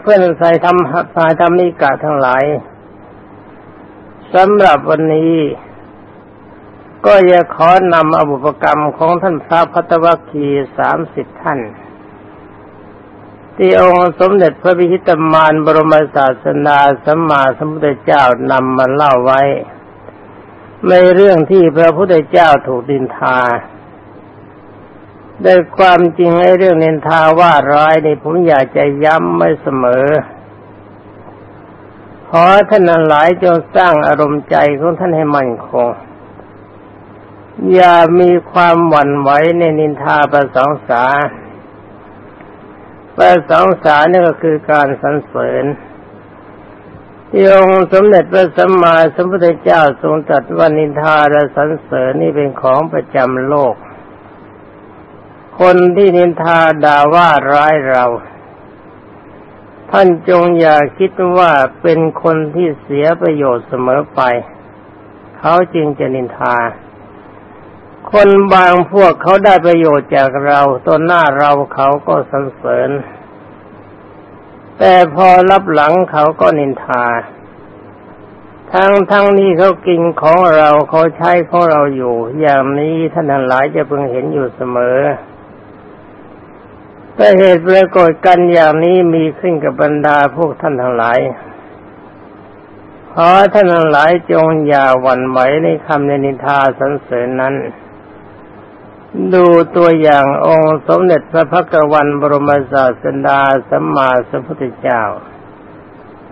เพื่อนสายธรรมสายธรรมิกาทั้งหลายสำหรับวันนี้ ก็จะขอนำอบุปกรรมของท่านพระพัตวคีสามสิบท่าน ที่องค์สมเด็จพระพิชิตมารบรมศาสนาสัมมาสัมพุทธเจ้านำมาเล่าไว้ ในเรื่องที่พระพุทธเจ้าถูกดินทา ด้วยความจริงไอ้เรื่องนินทาว่าร้ายนี่ผมอยากจะย้ำไม่เสมอ ขอท่านหลายจงสร้างอารมณ์ใจของท่านให้มั่นคง อย่ามีความหวั่นไหวในนินทาประสองสาประสองสานี่ก็คือการสรรเสริญที่องค์สมเด็จพระสัมมาสัมพุทธเจ้าทรงตรัสว่านินทาและสรรเสริญนี่เป็นของประจำโลก คนที่นินทาด่าว่าร้ายเรา ท่านจงอย่าคิดว่าเป็นคนที่เสียประโยชน์เสมอไป เขาจึงจะนินทา คนบางพวกเขาได้ประโยชน์จากเราตนหน้าเราเขาก็สรรเสริญ แต่พอรับหลังเขาก็นินทา ทั้งทั้งนี้เขากินของเราเขาใช้ของเราอยู่ อย่างนี้ท่านทั้งหลายจะพึงเห็นอยู่เสมอ แต่เหตุปรากฏกันอย่างนี้มีขึ้นกับบรรดาพวกท่านทั้งหลายขอท่านทั้งหลายจงอย่าหวั่นไหวในคำในนินทาสรรเสริญนั้น ดูตัวอย่างองค์สมเด็จพระพักวันบรมศาสดาสัมมาสัมพุทธเจ้า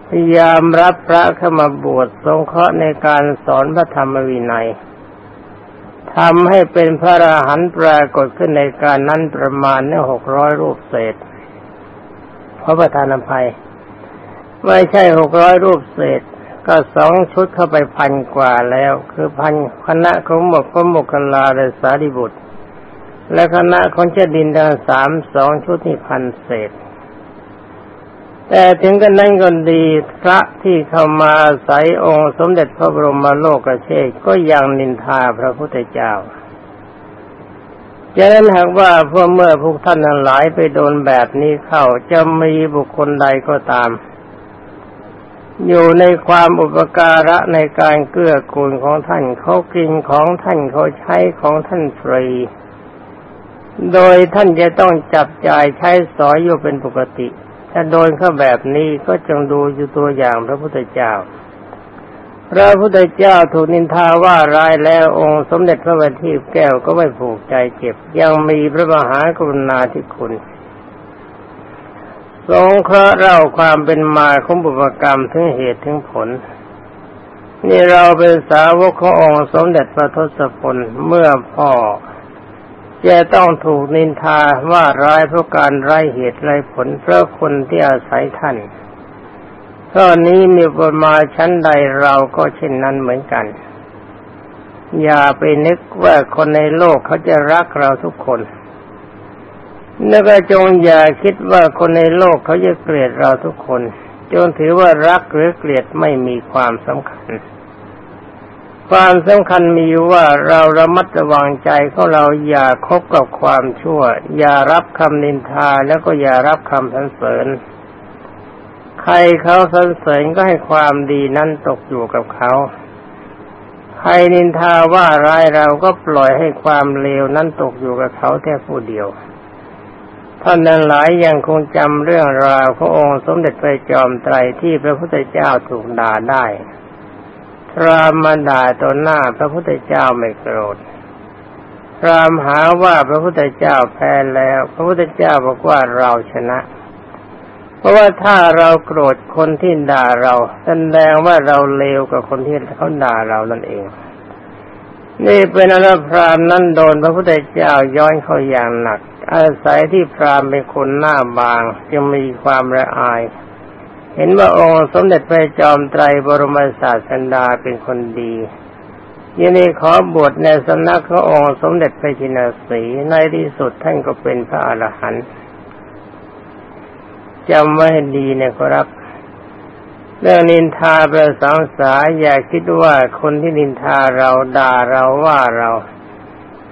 พยายามรับพระเข้ามาบวชทรงเคราะห์ในการสอนพระธรรมวินัย ทำให้เป็นพระราหันปรากฏขึ้นในการนั้นประมาณนี่หกร้อยรูปเศษพระประธานอภัย ไม่ใช่หกร้อยรูปเศษ ก็สองชุดเข้าไปพันกว่าแล้ว คือพันคณะของหมกพระมกขลาและสารีบุตร และคณะของเจดินดาสามสองชุดนี่พันเศษ แต่ถึงกันนั้นก็ดีพระที่เข้ามาใส่องค์สมเด็จพระบรมโลกเชษก็ยังนินทาพระพุทธเจ้าจะนั้นหากว่าพวกเมื่อพวกท่านนั้นหลายไปโดนแบบนี้เข้าจะมีบุคคลใดก็ตาม อยู่ในความอุปการะในการเกื้อกูลของท่านเขากินของท่านเขาใช้ของท่านฟรี โดยท่านจะต้องจับจ่ายใช้สอยอยู่เป็นปกติ ถ้าโดนเข้าแบบนี้ก็จงดูอยู่ตัวอย่างพระพุทธเจ้า พระพุทธเจ้าถูกนินทาว่าร้ายแล้วองค์สมเด็จพระบัณฑิตแก้วก็ไม่ผูกใจเจ็บ ยังมีพระมหากรุณาธิคุณทรงเคราะห์เล่าความเป็นมาของบุพกรรมถึงเหตุถึงผล นี่เราเป็นสาวกขององค์สมเด็จพระทศพลเมื่อพ่อ จะต้องถูกนินทาว่าร้ายเพราะการไร้เหตุไร้ผลเพราะคนที่อาศัยท่านตอนนี้มีบทมาชั้นใดเราก็เช่นนั้นเหมือนกัน อย่าไปนึกว่าคนในโลกเขาจะรักเราทุกคนแล้วก็จงอย่าคิดว่าคนในโลกเขาจะเกลียดเราทุกคน จงถือว่ารักหรือเกลียดไม่มีความสำคัญ ความสำคัญมีว่าเราระมัดระวังใจของเราอย่าคบกับความชั่ว อย่ารับคำนินทาแล้วก็อย่ารับคำสรรเสริญ ใครเขาสรรเสริญก็ให้ความดีนั้นตกอยู่กับเขาใครนินทาว่าร้ายเราก็ปล่อยให้ความเลวนั้นตกอยู่กับเขาแค่ผู้เดียวท่านนั้นหลายยังคงจำเรื่องราวขององค์สมเด็จพระจอมไตรที่พระพุทธเจ้าถูกด่าได้ รามมาด่าตนหน้าพระพุทธเจ้าไม่โกรธพรามหาว่าพระพุทธเจ้าแพ้แล้ว พระพุทธเจ้าบอกว่าเราชนะ เพราะว่าถ้าเราโกรธคนที่ด่าเราแสดงว่าเราเลวกับคนที่เขาด่าเรานั่นเอง นี่เป็นอรพรามนั้นโดนพระพุทธเจ้าย้อนเขาอย่างหนัก อาศัยที่พรามเป็นคนหน้าบาง จึงมีความระอาย เห็นว่าองค์สมเด็จพระจอมไตรบรมศาสดาเป็นคนดียินดีขอบวชในสำนักขององค์สมเด็จพระจินสีในที่สุดท่านก็เป็นพระอรหันต์จำไว้ให้ดีนะครับ เรื่องนินทาประสังสาอย่าคิดว่าคนที่นินทาเราด่าเราว่าเรา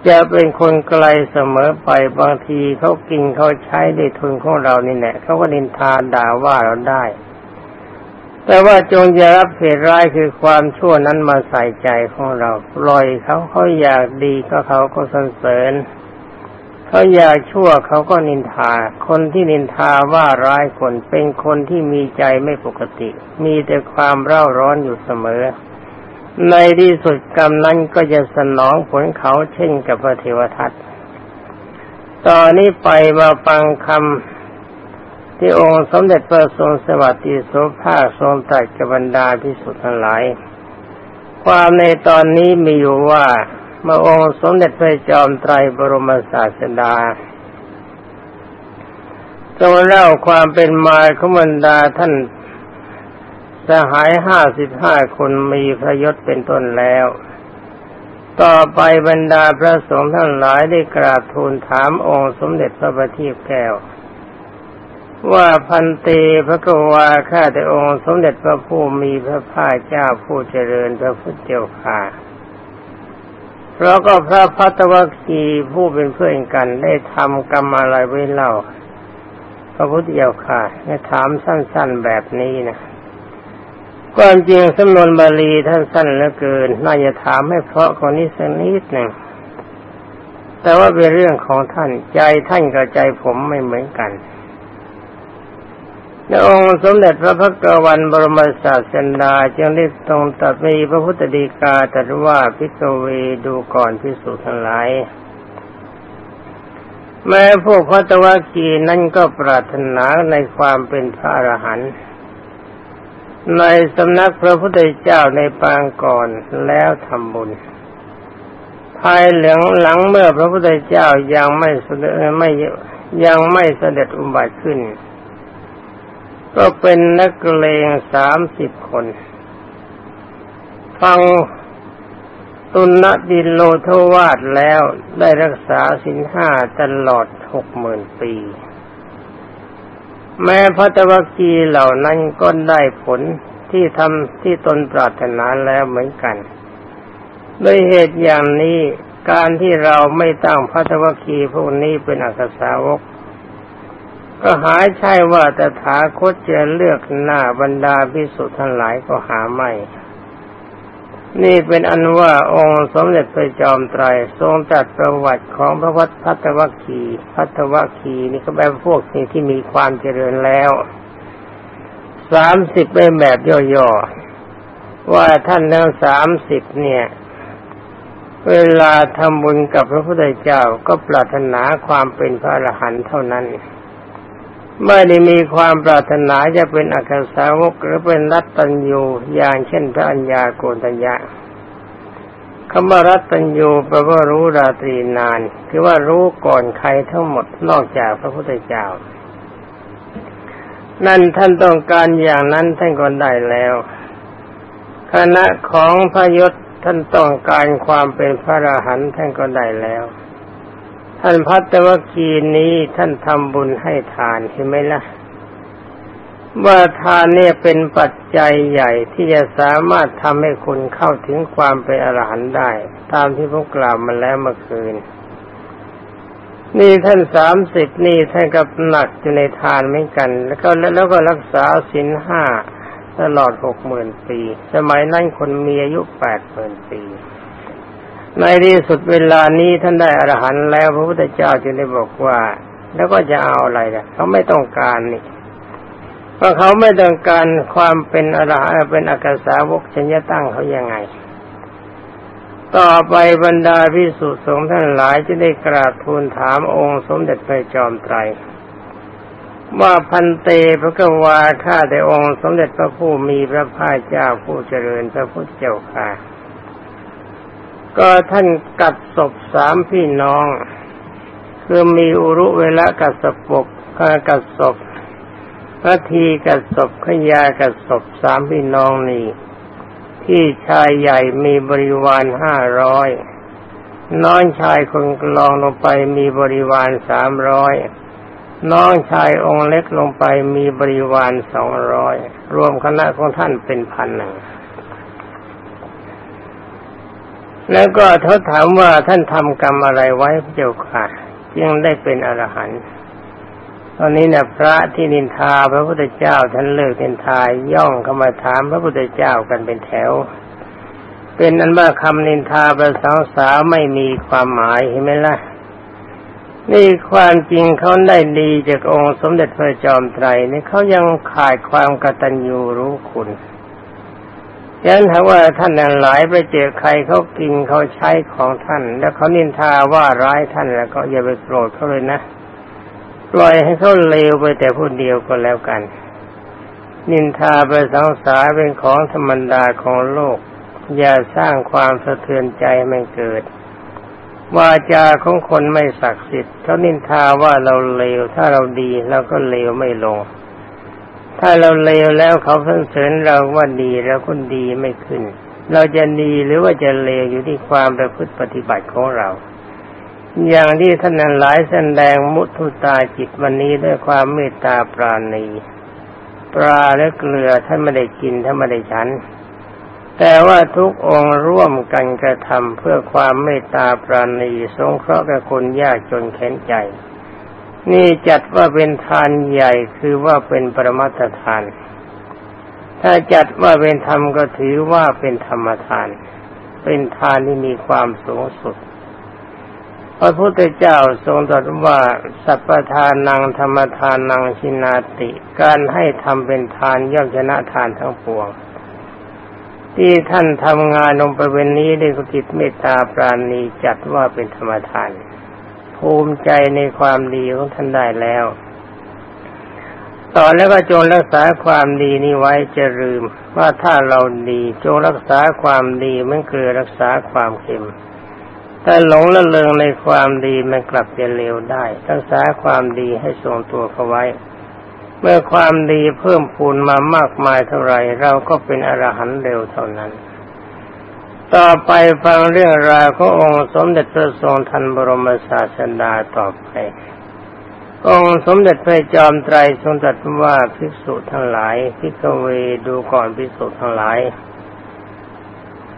จะเป็นคนไกลเสมอไปบางทีเขากินเขาใช้ได้ทุนของเรานี่แหละเขาก็นินทาด่าว่าเราได้ แต่ว่าจงอย่ารับเหตุร้ายคือความชั่วนั้นมาใส่ใจของเราปล่อยเขาเขาอยากดีก็เขาก็สรรเสริญเขาอยากชั่วเขาก็นินทา คนที่นินทาว่าร้ายคนเป็นคนที่มีใจไม่ปกติ มีแต่ความเร่าร้อนอยู่เสมอ ในที่สุดกรรมนั้นก็จะสนองผลเขาเช่นกับพระเทวทัตตอนนี้ไปมาฟังคำ ที่องค์สมเด็จพระทรงสวัสดิโสภาทรงตรัสกับบรรดาพิสุทธิ์ทั้งหลาย ความในตอนนี้มีอยู่ว่าเมื่อองค์สมเด็จพระจอมไตรบรมศาสดาทรงเล่าความเป็นมาของบรรดาท่านสหายห้าสิบห้าคนมีพระยศเป็นต้นแล้ว ต่อไปบรรดาพระสงฆ์ทั้งหลายได้กราบทูลถามองค์สมเด็จพระบัณฑิตแก้ว ว่าพันเตพระกวาข้าแต่องค์สมเด็จพระผู้มีพระภาคเจ้าผู้เจริญพระพุทธเจ้าค่ะ เพราะก็พระพัตวคีผู้เป็นเพื่อนกันได้ทำกรรมอะไรไว้เล่า พระพุทธเจ้าค่ะให้ถามสั้นๆแบบนี้นะความจริงสำนวนบาลีท่านสั้นเหลือเกิน น่าจะถามให้เพราะคนนี้สักนิดหนึ่งแต่ว่าเป็นเรื่องของท่านใจท่านกับใจผมไม่เหมือนกัน ในองค์สมเด็จพระพักวันบรมศาสดาจึงได้ตรงตัดมีพระพุทธดีกาตรัสว่าพิกเวดูก่อนพิสุทั้งหลายแม้พวกพัตวกีนั้นก็ปรารถนาในความเป็นพระอรหันต์ในสำนักพระพุทธเจ้าในปางก่อนแล้วทำบุญ ภายหลังหลังเมื่อพระพุทธเจ้ายังไม่เสด็จไม่ยังไม่เสด็จอุบัติขึ้น ก็เป็นนักเลงสามสิบคน ฟังตุนดินโลทวาดแล้วได้รักษาสินห้าตลอดหกหมื่นปี แม้พระตวกีเหล่านั้นก็ได้ผลที่ทำที่ตนปรารถนาแล้วเหมือนกันด้วยเหตุอย่างนี้การที่เราไม่ตั้งพระตวกีพวกนี้เป็นอักษาวก ก็หายใช่ว่าแต่ถาคตจะเลือกหน้าบรรดาพิสุทธ์ทั้งหลายก็หาไม่ นี่เป็นอันว่าองค์สมเด็จพระจอมไตรทรงจัดประวัติของพระวัดพัทวคีพัทวคีนี่ก็แบบพวกสิ่งที่มีความเจริญแล้วสามสิบเป็นแบบย่อๆว่าท่านทั้งสามสิบเนี่ยเวลาทำบุญกับพระพุทธเจ้าก็ปรารถนาความเป็นพระอรหันต์เท่านั้น ไม่ได้มีความปรารถนาจะเป็นอักษาวกหรือเป็นรัตตัญญูอย่างเช่นพระัญญาโกตัญญาคำว่ารัตตัญญูแปลว่ารู้ราตรีนาน คือว่ารู้ก่อนใครทั้งหมดนอกจากพระพุทธเจ้า นั่นท่านต้องการอย่างนั้นท่านก็ได้แล้ว คณะของพระยศท่านต้องการความเป็นพระอรหันต์ท่านก็ได้แล้ว ท่านพัตวคีนี้ท่านทำบุญให้ทานเห็นไหมละ่ะ ว่าทานเนี่ยเป็นปัจจัยใหญ่ที่จะสามารถทำให้คุณเข้าถึงความเป็นอรหันต์ได้ ตามที่พวกกล่าวมาแล้วเมื่อคืน นี่ท่านสามสิบนี่ท่านกับหนักอยู่ในทานเหมือนกัน แล้วก็แล้วก็รักษาศีลห้าตลอดหกหมื่นปี สมัยนั้นคนมีอายุแปดหมื่นปี ในที่สุดเวลานี้ท่านได้อรหันต์แล้วพระพุทธเจ้าจึงได้บอกว่า แล้วก็จะเอาอะไรล่ะเขาไม่ต้องการนี่เพราะเขาไม่ต้องการความเป็นอรหันต์เป็นอากาสาวกฉันจะตั้งเขายังไง ต่อไปบรรดาพิสุสงฆ์ท่านหลายจะได้กราบทูลถามองค์สมเด็จพระจอมไตรว่าพันเตพระกวาข้าแต่องค์สมเด็จพระผู้มีพระภาคเจ้าผู้เจริญพระพุทธเจ้าค่ะ ก็ท่านกัดศพสามพี่น้อง คือมีอุรุเวลากัดศพกกัดศพพระทีกัดศพขยากัดศพสามพี่น้องนี่ที่ชายใหญ่มีบริวารห้าร้อยน้องชายคนกลองลงไปมีบริวารสามร้อยน้องชายองค์เล็กลงไปมีบริวารสองร้อยรวมคณะของท่านเป็นพันหนึ่ง แล้วก็เขาถามว่าท่านทำกรรมอะไรไว้เจ้าค่ะจึงได้เป็นอรหันต์ตอนนี้นะพระที่นินทาพระพุทธเจ้าท่านเลิกนินทาย่องเข้ามาถามพระพุทธเจ้ากันเป็นแถว เป็นอันว่าคำนินทาประสาวไม่มีความหมายเห็นไหมล่ะนี่ความจริงเขาได้ดีจากองค์สมเด็จพระจอมไตรนี่เขายังขาดความกตัญญูรู้คุณ ยันถ้าว่าท่านหลายไปเจอใครเขากินเขาใช้ของท่าน แล้วเขานินทาว่าร้ายท่านแล้วก็อย่าไปโกรธเขาเลยนะปล่อยให้เขาเลวไปแต่ผู้เดียวก็แล้วกัน นินทาไปสังสารเป็นของธรรมดาของโลก อย่าสร้างความสะเทือนใจไม่เกิดวาจาของคนไม่ศักดิ์สิทธิ์เขานินทาว่าเราเลวถ้าเราดีเราก็เลวไม่ลง ถ้าเราเลวแล้วเขาเพิ่งเสริญเราว่าดีแล้วคนดีไม่ขึ้น เราจะดีหรือว่าจะเลวอยู่ที่ความประพฤติปฏิบัติของเรา อย่างที่ท่านหลายแสดงมุทุตาจิตวันนี้ด้วยความเมตตาปราณี ปลาและเกลือท่านไม่ได้กินท่านไม่ได้ฉัน แต่ว่าทุกองค์ร่วมกันกระทำเพื่อความเมตตาปราณีสงเคราะห์กับคนยากจนแข็งใจ นี่จัดว่าเป็นทานใหญ่คือว่าเป็นปรมัตทาน ถ้าจัดว่าเป็นธรรมก็ถือว่าเป็นธรรมทาน เป็นทานที่มีความสูงสุด พระพุทธเจ้าทรงตรัสว่าสัพพทานังธรรมทานังชินาติ การให้ทำเป็นทานย่อมชนะทานทั้งปวง ที่ท่านทำงานลงไปเป็นนี้ด้วยจิตเมตตาปราณีจัดว่าเป็นธรรมทาน ภูมิใจในความดีของท่านได้แล้ว ต่อแล้วก็จงรักษาความดีนี้ไว้จะลืม ว่าถ้าเราดีจงรักษาความดีมันเกลือรักษาความเค็มถ้าหลงละเลงในความดีมันกลับจะเลวได้ รักษาความดีให้ทรงตัวเขาไว้ เมื่อความดีเพิ่มพูนมามากมายเท่าไรเราก็เป็นอรหันต์เร็วเท่านั้น ต่อไปฟังเรื่องราวขององค์สมเด็จพระทรงทันบรมศาสดาต่อไป องค์สมเด็จพระจอมไตรทรงตรัสว่าภิกษุทั้งหลายภิกเวดูก่อนภิกษุทั้งหลาย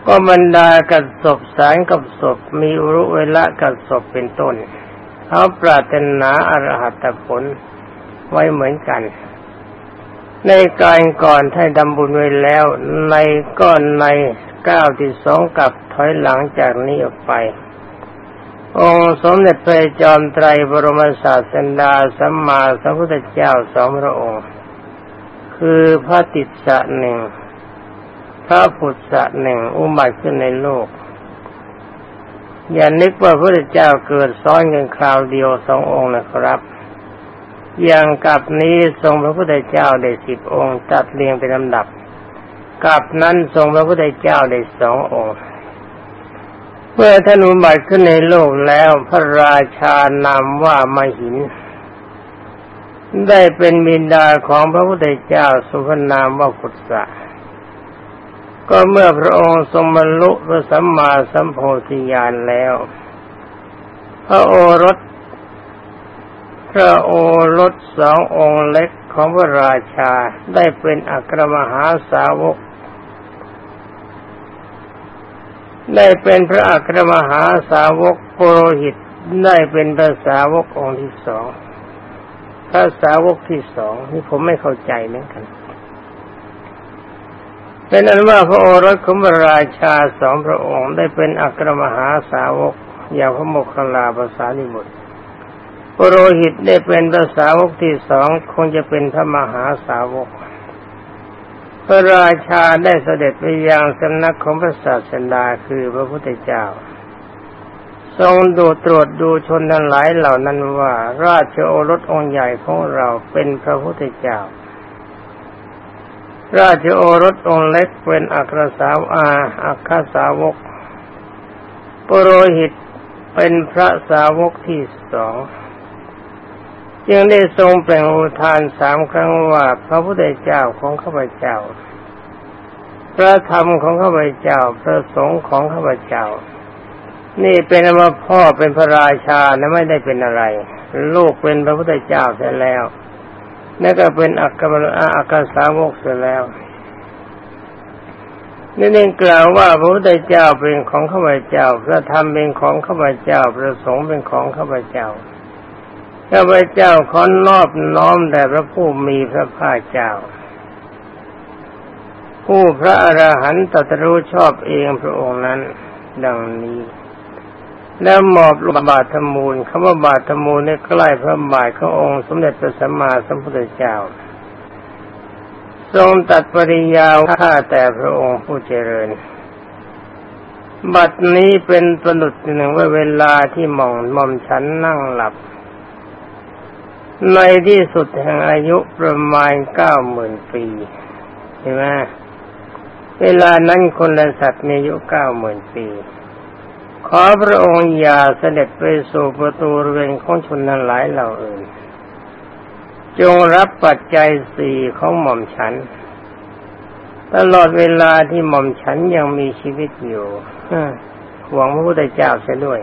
ก็บรรดากัดศพสารกับศพมีอุรุเวละกัดศพเป็นต้นเขาปรารถนาอรหัตผลไว้เหมือนกันในการก่อนท่านดำบุญไว้แล้ว ในก้อนใน ก้าที่สองกับถอยหลังจากนี้ออกไป องค์สมเด็จพระจอมไตรบรมศาสดาสัมมาสัมพุทธเจ้าสองพระองค์ คือพระติสสะหนึ่งพระพุทธะหนึ่งอุบัติขึ้นในโลก อย่านึกว่าพระเจ้าเกิดซ้อนกันคราวเดียวสององค์นะครับ อย่างกับนี้ทรงพระพุทธเจ้าได้สิบองค์จัดเรียงเป็นลำดับ กับนั้นทรงพระพุทธเจ้าได้สององค์เมื่อท่านอุบัติขึ้นในโลกแล้วพระราชานามว่ามหิน ได้เป็นบิดาของพระพุทธเจ้าสุพนามว่าพุทธะก็เมื่อพระองค์ทรงบรรลุพระสัมมาสัมโพธิญาณแล้ว พระโอรส พระโอรสสององค์เล็กของพระราชาได้เป็นอัครมหาสาวก ได้เป็นพระอัครมหาสาวกโปรหิตได้เป็นพระสาวกองค์ที่สองพระสาวกที่สองนี่ผมไม่เข้าใจเหมือนกันเป็นนั้นว่าพระโอรสของพระราชาสองพระองค์ได้เป็นอัครมหาสาวกอย่างพระโมคคัลลาภาษาลิบุตรปโรหิตได้เป็นพระสาวกที่สองคงจะเป็นพระมหาสาวก ระราชาได้เสด็จไปยังสำนักของพระศาสดาคือพระพุทธเจ้า ทรงดูตรวจดูชนทั้งหลายเหล่านั้นว่า ราชโอรสองค์ใหญ่ของเราเป็นพระพุทธเจ้า ราชโอรสองค์เล็กเป็นอัครสาวอาอัครสาวก ปโรหิตเป็นพระสาวกที่สอง จึงได้ทรงแปลงอุทานสามครั้งว่าพระพุทธเจ้าของข้าพเจ้า พระธรรมของข้าพเจ้า พระสงฆ์ของข้าพเจ้า นี่เป็นว่าพ่อเป็นพระราชาและไม่ได้เป็นอะไร ลูกเป็นพระพุทธเจ้าเสร็จแล้วนั่นก็เป็นอักขระอักขสาวกเสร็จแล้วนี่เองกล่าวว่าพระพุทธเจ้าเป็นของข้าพเจ้า พระธรรมเป็นของข้าพเจ้า พระสงฆ์เป็นของข้าพเจ้า ข้าพเจ้าขอนอบน้อมแด่พระผู้มีพระภาคเจ้า ผู้พระอรหันตตรู้ชอบเองพระองค์นั้น ดังนี้ แล้วมอบลูกบาทมูลคำว่าบาทมูลในใกล้พระบาทขององค์สมเด็จพระสัมมาสัมพุทธเจ้า ทรงตัดปริยาวข้าแต่พระองค์ผู้เจริญ บัดนี้เป็นประดุษหนึ่งว่าเวลาที่มองมอมฉันนั่งหลับ ในที่สุดแห่งอายุประมาณเก้าหมื่นปีใช่ไหมเวลานั้นคนและสัตว์มีอายุเก้าหมื่นปี ขอพระองค์อย่าเสด็จไปสู่ประตูเรือนของชนนั้นหลายเหล่าอื่น จงรับปัจจัยสี่ของหม่อมฉัน ตลอดเวลาที่หม่อมฉันยังมีชีวิตอยู่หวังพระพุทธเจ้าเสียด้วย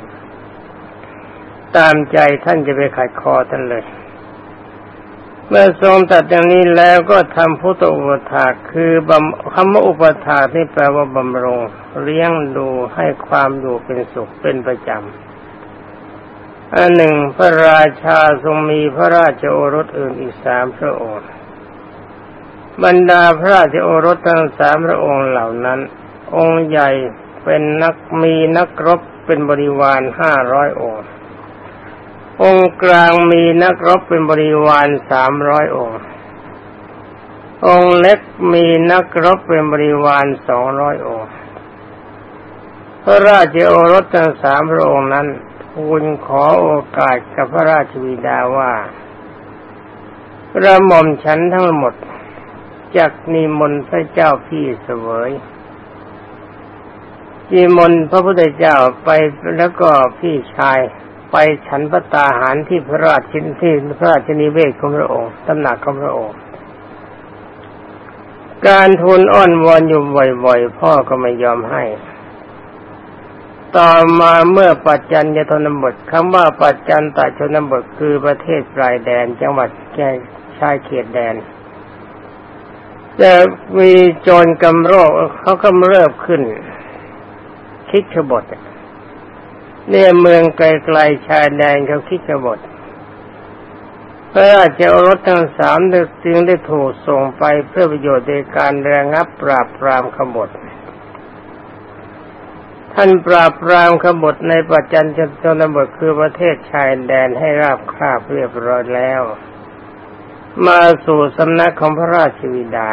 ตามใจท่านจะไปขัดคอท่านเลย เมื่อทรงตัดอย่างนี้แล้วก็ทำพุทธอุปถาคือคำว่าอุปถาที่แปลว่าบำรงเลี้ยงดูให้ความอยู่เป็นสุขเป็นประจำอันหนึ่งพระราชาทรงมีพระราชโอรสอื่นอีกสามพระองค์ บรรดาพระราชโอรสทั้งสามพระองค์เหล่านั้น องค์ใหญ่เป็นนักมีนักรบเป็นบริวารห้าร้อยองค์ องค์กลางมีนักรบเป็นบริวารสามร้อยองค์ องค์เล็กมีนักรบเป็นบริวารสองร้อยองค์ พระราชโอรสทั้งสามพระองค์นั้นทูลขอโอกาสกับพระราชวิดาว่าพระหม่อมฉันทั้งหมดจากนิมนต์พระเจ้าพี่เสวยนิมนต์พระพุทธเจ้าไปแล้วก็พี่ชาย ไปฉันพระตาหารที่พระราชินที่พระราชนิเวศของพระองค์ตำหนักของพระองค์ การทูลอ้อนวอนอยู่บ่อยๆ พ่อก็ไม่ยอมให้ ต่อมาเมื่อปัจจันยชนบทคำว่าปัจจันตชนบทคือประเทศปลายแดน จังหวัดแก่ชายเขตแดนแต่มีโจรกำโรคเขากำเริบขึ้นคิดขบท เนี่ยเมืองไกลๆชายแดนเขาคิดขบทพระราชโอรสทั้งสามจึงได้ถูกส่งไปเพื่อประโยชน์ในการระงับปราบปรามขบฏท่านปราบปรามขบฏในปัจจันชนบทคือประเทศชายแดนให้ราบคาบเรียบร้อยแล้ว มาสู่สำนักของพระราชวิดา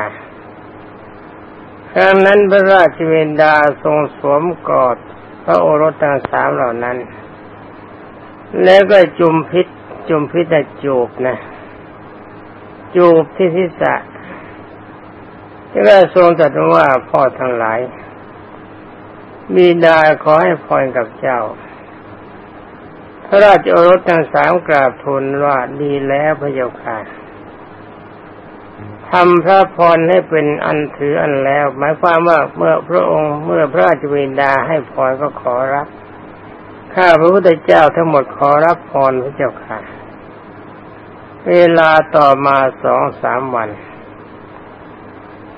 ครั้งนั้นพระราชวิดาทรงสวมกอด พระโอรสทั้งสามเหล่านั้น แล้วก็จุมพิษจุมพิษแต่จูบนะ จูบที่ทิศะที่ก็ทรงตรัสว่าพ่อทั้งหลาย มีดาขอให้พรกับเจ้า พระราชโอรสทั้งสามกราบทูลว่าดีแล้วพระเจ้าค่ะ ทำพระพรให้เป็นอันถืออันแล้ว หมายความว่าเมื่อพระองค์เมื่อพระราชวินดาให้พรก็ขอรับ ข้าพระพุทธเจ้าทั้งหมดขอรับพรพระเจ้าค่ะ เวลาต่อมาสองสามวัน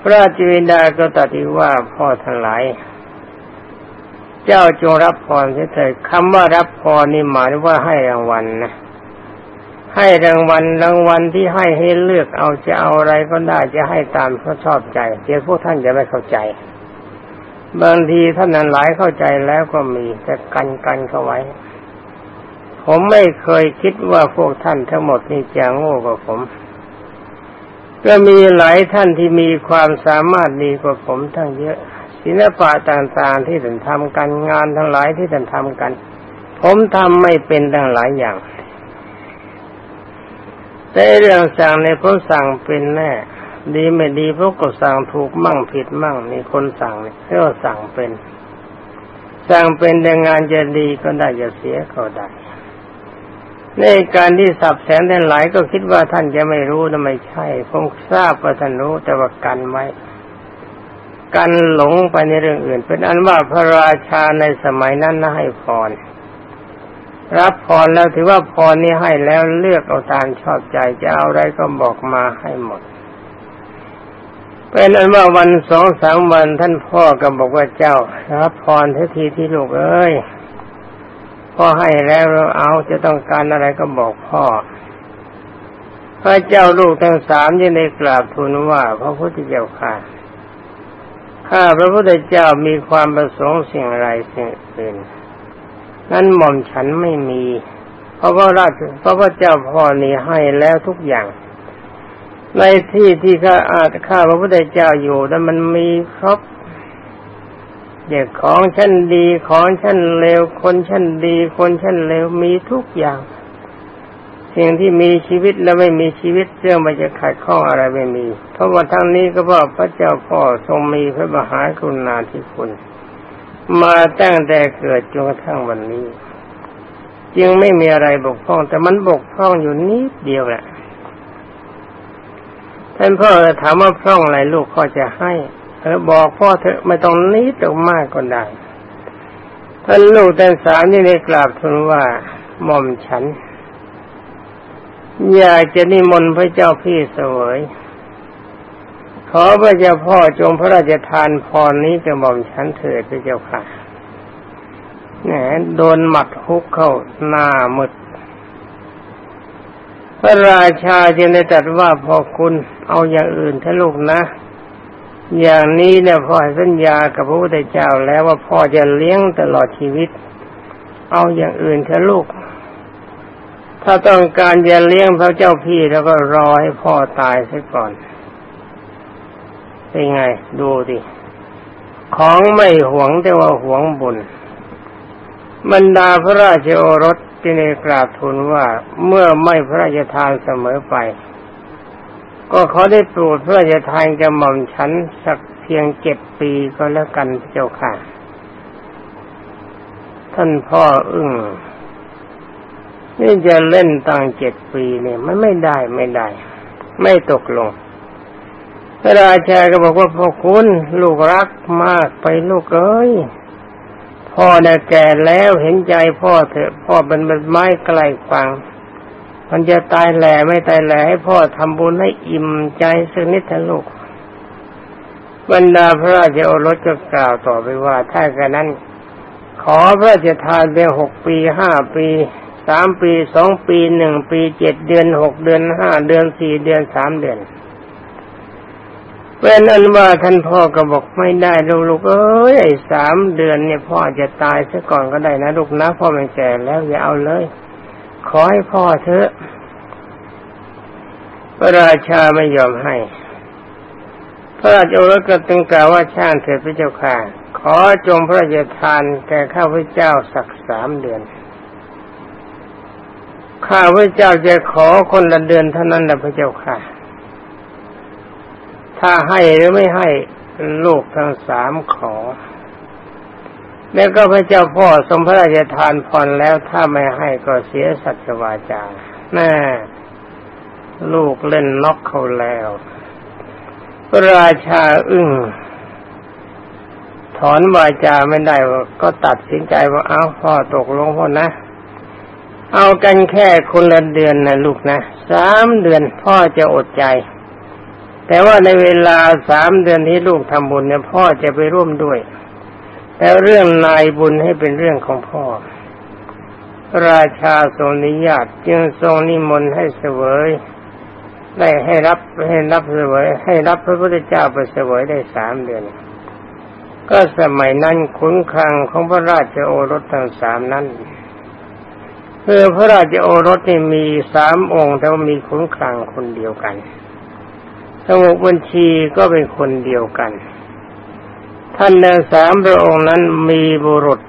พระราชวินดาก็ตัดว่าพ่อทั้งหลายเจ้าจงรับพรเถิดคำว่ารับพรนี่หมายว่าให้รางวัลนะ ให้รางวัลรางวัลที่ให้ให้เลือกเอาจะเอาอะไรก็ได้จะให้ตามเขาชอบใจเดี๋ยวพวกท่านจะไม่เข้าใจ บางทีท่านนั้นหลายเข้าใจแล้วก็มีแต่กันกันเข้าไว้ ผมไม่เคยคิดว่าพวกท่านทั้งหมดนี่จะโง่กว่าผม ก็มีหลายท่านที่มีความสามารถดีกว่าผมทั้งเยอะศิลปะต่างๆที่ท่านทำกันงานทั้งหลายที่ท่านทำกัน ผมทำไม่เป็นทั้งหลายอย่าง แต่เรื่องสั่งในพระสั่งเป็นแน่ดีไม่ดีพวกก็สั่งถูกมั่งผิดมั่งนี่คนสั่งเนี่ยเรียกว่าสั่งเป็น สั่งเป็นแต่งานจะดีก็ได้จะเสียก็ได้ในการที่สับแสนทั้งหลายก็คิดว่าท่านจะไม่รู้นะไม่ใช่ผมทราบว่าท่านรู้แต่ว่ากันไว้กันหลงไปในเรื่องอื่น เป็นอันว่าพระราชาในสมัยนั้นนะให้พร รับพรแล้วถือว่าพรนี้ให้แล้วเลือกเอาตามชอบใจจะเอาอะไรก็บอกมาให้หมดเป็นอันว่าวันสองสามวันท่านพ่อก็บอกว่าเจ้ารับพรทัทีที่ลูกเอ้ยพ่อให้แล้วเราเอาจะต้องการอะไรก็บอกพ่อพระเจ้าลูกทั้งสามยังได้กราบทูลว่าพระพุทธเจ้าค่ะข้าพระพุทธเจ้ามีความประสงค์สิ่งไรสิ่งอื่น นั้นหม่อมฉันไม่มี เพราะว่าราชเพราะว่าเจ้าพ่อนี้ให้แล้วทุกอย่าง ในที่ที่ข้าอาจข้าพระพุทธเจ้าอยู่นั้นมันมีครบอย่างของชั้นดีของชั้นเลวคนชั้นดี คนชั้นเลวมีทุกอย่างสิ่งที่มีชีวิตและไม่มีชีวิตเรื่องมันจะขัดข้องอะไรไม่มี เพราะว่าทั้งนี้ก็เพราะพระเจ้าพ่อทรงมีพระมหากรุณาธิคุณ มาตั้งแต่เกิดจนกระทั่งวันนี้ จึงไม่มีอะไรบกพร่อง แต่มันบกพร่องอยู่นิดเดียวแหละท่านพ่อถามว่าพร่องอะไรลูกพ่อจะให้เออบอกพ่อเถอะไม่ต้องนิดตรงมากก็ได้ท่านลูกแต่สามนี่ได้กราบทูลว่าหม่อมฉัน อยากจะนิมนต์พระเจ้าพี่เสวย ขอพระเจ้าพ่อจงพระราชทานพรนี้จะบอกฉันเถิดพระเจ้าค่ะแหมโดนหมัดฮุกเข้าหน้ามึดพระราชาจึงได้ตรัสว่าพอคุณเอาอย่างอื่นท่าลูกนะ อย่างนี้เนี่ยพ่อสัญญากับพระพุทธเจ้าแล้วว่าพ่อจะเลี้ยงตลอดชีวิต เอาอย่างอื่นท่าลูก ถ้าต้องการจะเลี้ยงพระเจ้าพี่แล้วก็รอให้พ่อตายซะก่อน เป็นไง ดูดิของไม่หวงแต่ว่าหวงบุญบรรดาพระราชโอรสที่ในกราบทูลว่าเมื่อไม่พระราชทานเสมอไป ก็เขาได้โปรดพระราชทานกระหม่อมฉันสักเพียงเจ็ดปีก็แล้วกันเจ้าค่ะ ท่านพ่ออึ้งนี่จะเล่นตั้งเจ็ดปีเนี่ยมันไม่ได้ไม่ได้ ไม่ตกลง พระราชาก็บอกว่าพ่อคุณลูกรักมากไปลูกเอ้ยพ่อเนี่ยแก่แล้วเห็นใจพ่อเถอะ พ่อเป็นเป็นไม้ไกลฟัง มันจะตายแหล่ไม่ตายแหล่ให้พ่อทำบุญให้อิ่มใจสักนิดเถอะลูกบรรดาพระราชโอรสก็กล่าวต่อไปว่า ถ้ากันนั้น ขอพระราชทานไปหกปีห้าปีสามปีสองปีหนึ่งปีเจ็ดเดือนหกเดือนห้าเดือนสี่เดือนสามเดือน เป็นอันว่าท่านพ่อก็บอกไม่ได้ลูกเอ้ยสามเดือนเนี่ยพ่อจะตายซะก่อนก็ได้นะลูกนะพ่อมันแก่แล้วอย่าเอาเลย ขอให้พ่อเถอะพระราชาไม่ยอมให้ พระราชโอรสก็ตึงกล่าวว่าช่างเถิดพระเจ้าค่ะ ขอจงพระราชทานแก่ข้าพเจ้าสักสามเดือนข้าพระเจ้าจะขอคนละเดือนเท่านั้นแหละพระเจ้าค่ะ ถ้าให้หรือไม่ให้ลูกทั้งสามขอ แล้วก็พระเจ้าพ่อสมพระราชทานพรแล้วถ้าไม่ให้ก็เสียสัจวาจาแม่ลูกเล่นน็อกเขาแล้วพระราชาอึ้งถอนวาจาไม่ได้ก็ตัดสินใจว่าเอาพ่อตกลงพ่อนะ เอากันแค่คนละเดือนนะลูกนะสามเดือนพ่อจะอดใจ แต่ว่าในเวลาสามเดือนที่ลูกทำบุญเนี่ยพ่อจะไปร่วมด้วยแต่เรื่องนายบุญให้เป็นเรื่องของพ่อ ราชาทรงนิยาตจึงทรงนิมนต์ให้เสวยได้ให้รับให้รับเสวยให้รับพระพุทธเจ้าไปเสวยได้สามเดือน ก็สมัยนั้นขุนคลังของพระราชโอรสทั้งสามนั้นคือพระราชโอรสนี่มีสามองค์แต่ว่ามีขุนคลังคนเดียวกัน สมุบัญชีก็เป็นคนเดียวกัน ท่านในสามพระองค์นั้นมีบุรุษ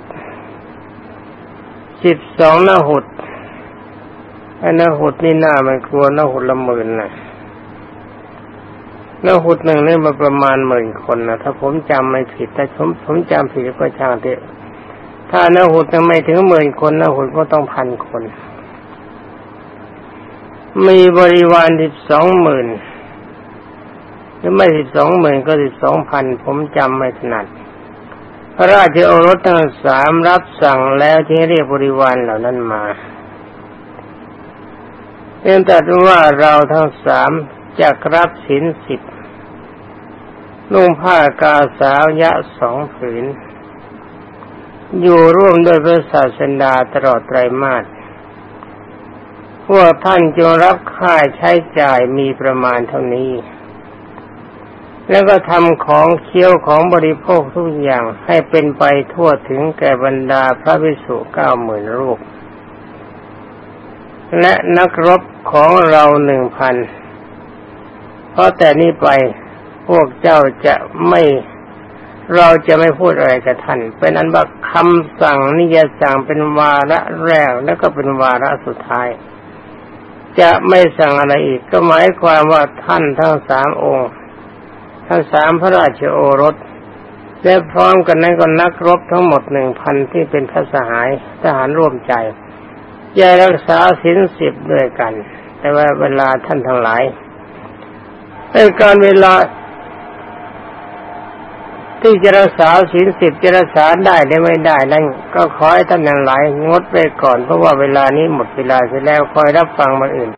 สิบสองนหุดไอ้นหุดนี่หน้ามันกลัวนหุดละหมื่นนะนหุดหนึ่งนี่มาประมาณหมื่นคนนะถ้าผมจำไม่ผิดถ้าผมผมจำผิดก็ช่างเถอะถ้านาหุดไม่ถึงหมื่นคนนาหุดก็ต้องพันคน มีบริวารสิบสองหมื่น หรือไม่สิบสองหมื่นก็สิบสองพันผมจำไม่ถนัด พระราชโอรสทั้งสามรับสั่งแล้วที่เรียกบริวารเหล่านั้นมาเนื่องจากว่าเราทั้งสามจะรับสินสิบนุ่งผ้ากาสาวยะสองผืน อยู่ร่วมด้วยพระศาสดาตลอดไตรมาสพวกท่านจงรับค่าใช้จ่ายมีประมาณเท่านี้ แล้วก็ทำของเคี้ยวของบริโภคทุกอย่างให้เป็นไปทั่วถึงแก่บรรดาพระวิสุเก้าหมื่นรูป และนักรบของเราหนึ่งพัน เพราะแต่นี้ไปพวกเจ้าจะไม่เราจะไม่พูดอะไรกับท่านเป็นอันว่าคำสั่งนิยสั่งเป็นวาระแรกแล้วก็เป็นวาระสุดท้าย จะไม่สั่งอะไรอีกก็หมายความว่าท่านทั้งสามองค์ ทั้งสามพระราชโอรส และพร้อมกันนั้นก็นักรบทั้งหมดหนึ่งพันที่เป็นพระสหายทหารร่วมใจจะรักษาศีลสิบด้วยกัน แต่ว่าเวลาท่านทั้งหลายในการเวลาที่จะรักษาศีลสิบจะรักษาได้หรือไม่ได้นั่นก็ขอให้ท่านทั้งหลายงดไปก่อนเพราะว่าเวลานี้หมดเวลาเสียแล้วคอยรับฟังมาอื่น